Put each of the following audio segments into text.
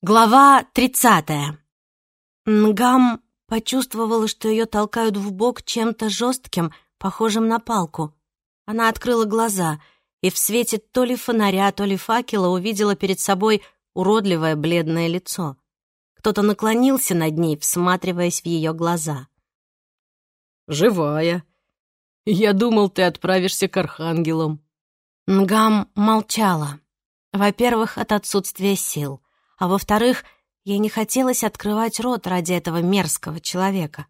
Глава тридцатая. Нгам почувствовала, что ее толкают в бок чем-то жестким, похожим на палку. Она открыла глаза и в свете то ли фонаря, то ли факела увидела перед собой уродливое бледное лицо. Кто-то наклонился над ней, всматриваясь в ее глаза. «Живая. Я думал, ты отправишься к архангелам». Нгам молчала. Во-первых, от отсутствия сил — а во-вторых, ей не хотелось открывать рот ради этого мерзкого человека.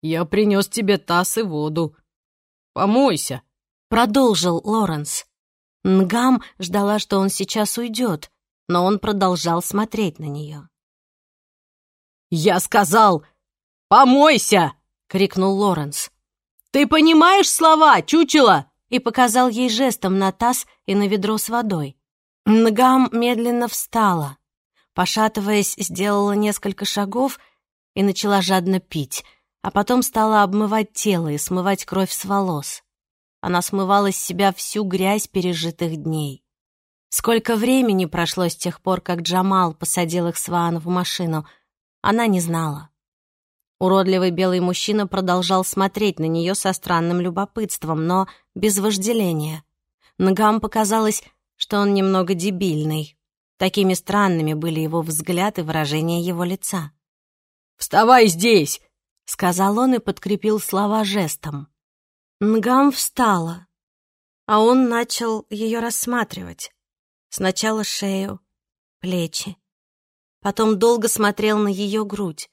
«Я принес тебе таз и воду. Помойся», — продолжил Лоренс. Нгам ждала, что он сейчас уйдет, но он продолжал смотреть на нее. «Я сказал, помойся!» — крикнул Лоренс. «Ты понимаешь слова, чучело?» и показал ей жестом на таз и на ведро с водой. Нгам медленно встала. Пошатываясь, сделала несколько шагов и начала жадно пить, а потом стала обмывать тело и смывать кровь с волос. Она смывала с себя всю грязь пережитых дней. Сколько времени прошло с тех пор, как Джамал посадил их с Ваан в машину, она не знала. Уродливый белый мужчина продолжал смотреть на нее со странным любопытством, но без вожделения. Нагам показалось, что он немного дебильный. Такими странными были его взгляд и выражение его лица. «Вставай здесь!» — сказал он и подкрепил слова жестом. Нгам встала, а он начал ее рассматривать. Сначала шею, плечи. Потом долго смотрел на ее грудь,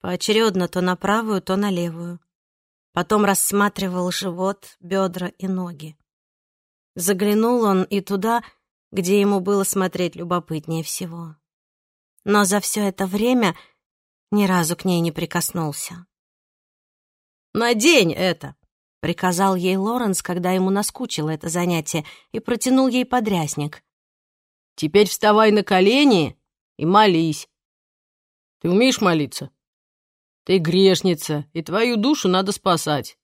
поочередно то на правую, то на левую. Потом рассматривал живот, бедра и ноги. Заглянул он и туда, где ему было смотреть любопытнее всего. Но за все это время ни разу к ней не прикоснулся. «Надень это!» — приказал ей Лоренс, когда ему наскучило это занятие, и протянул ей подрясник. «Теперь вставай на колени и молись. Ты умеешь молиться? Ты грешница, и твою душу надо спасать».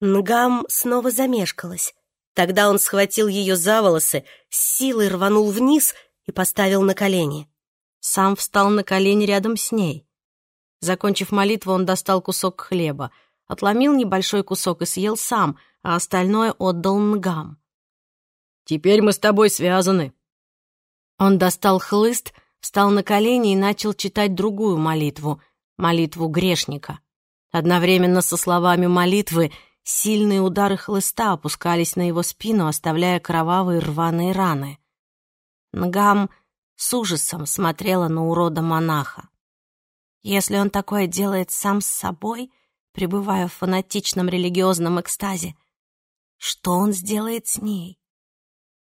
Нгам снова замешкалась. Тогда он схватил ее за волосы, с силой рванул вниз и поставил на колени. Сам встал на колени рядом с ней. Закончив молитву, он достал кусок хлеба, отломил небольшой кусок и съел сам, а остальное отдал Нгам. «Теперь мы с тобой связаны». Он достал хлыст, встал на колени и начал читать другую молитву, молитву грешника. Одновременно со словами молитвы Сильные удары хлыста опускались на его спину, оставляя кровавые рваные раны. Нгам с ужасом смотрела на урода монаха. Если он такое делает сам с собой, пребывая в фанатичном религиозном экстазе, что он сделает с ней?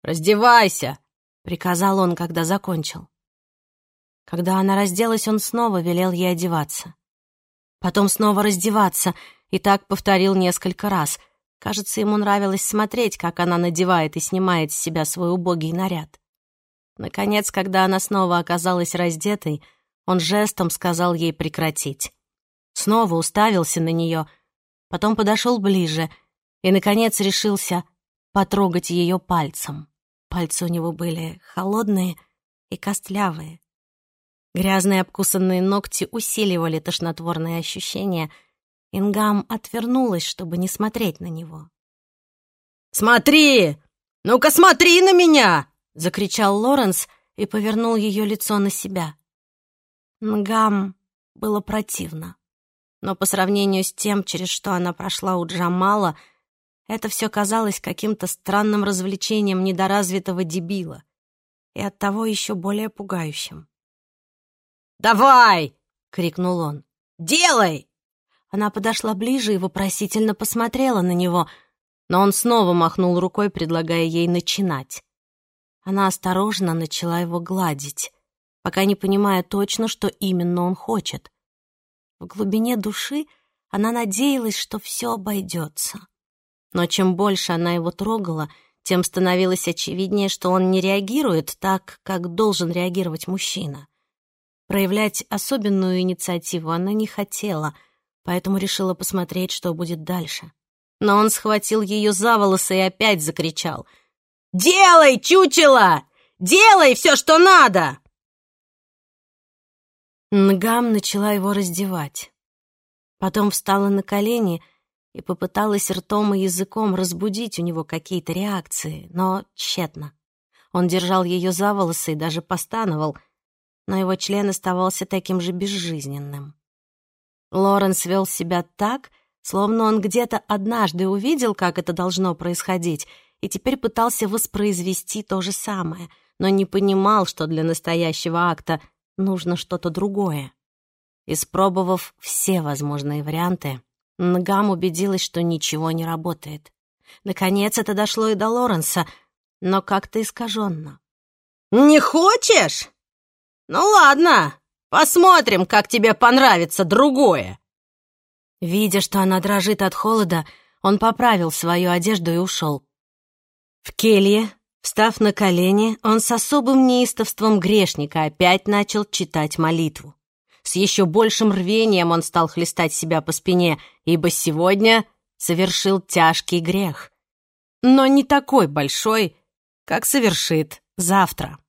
«Раздевайся!» — приказал он, когда закончил. Когда она разделась, он снова велел ей одеваться. Потом снова раздеваться — и так повторил несколько раз. Кажется, ему нравилось смотреть, как она надевает и снимает с себя свой убогий наряд. Наконец, когда она снова оказалась раздетой, он жестом сказал ей прекратить. Снова уставился на нее, потом подошел ближе и, наконец, решился потрогать ее пальцем. Пальцы у него были холодные и костлявые. Грязные обкусанные ногти усиливали тошнотворные ощущения — Ингам отвернулась, чтобы не смотреть на него. «Смотри! Ну-ка смотри на меня!» — закричал Лоренс и повернул ее лицо на себя. Нгам было противно. Но по сравнению с тем, через что она прошла у Джамала, это все казалось каким-то странным развлечением недоразвитого дебила и оттого еще более пугающим. «Давай!» — крикнул он. «Делай!» Она подошла ближе и вопросительно посмотрела на него, но он снова махнул рукой, предлагая ей начинать. Она осторожно начала его гладить, пока не понимая точно, что именно он хочет. В глубине души она надеялась, что все обойдется. Но чем больше она его трогала, тем становилось очевиднее, что он не реагирует так, как должен реагировать мужчина. Проявлять особенную инициативу она не хотела — поэтому решила посмотреть, что будет дальше. Но он схватил ее за волосы и опять закричал. «Делай, чучело! Делай все, что надо!» Нгам начала его раздевать. Потом встала на колени и попыталась ртом и языком разбудить у него какие-то реакции, но тщетно. Он держал ее за волосы и даже постановал, но его член оставался таким же безжизненным. Лоренс вел себя так, словно он где-то однажды увидел, как это должно происходить, и теперь пытался воспроизвести то же самое, но не понимал, что для настоящего акта нужно что-то другое. Испробовав все возможные варианты, Нгам убедилась, что ничего не работает. Наконец это дошло и до Лоренса, но как-то искаженно. «Не хочешь? Ну ладно, посмотрим, как тебе понравится другое». Видя, что она дрожит от холода, он поправил свою одежду и ушел. В келье, встав на колени, он с особым неистовством грешника опять начал читать молитву. С еще большим рвением он стал хлестать себя по спине, ибо сегодня совершил тяжкий грех. Но не такой большой, как совершит завтра.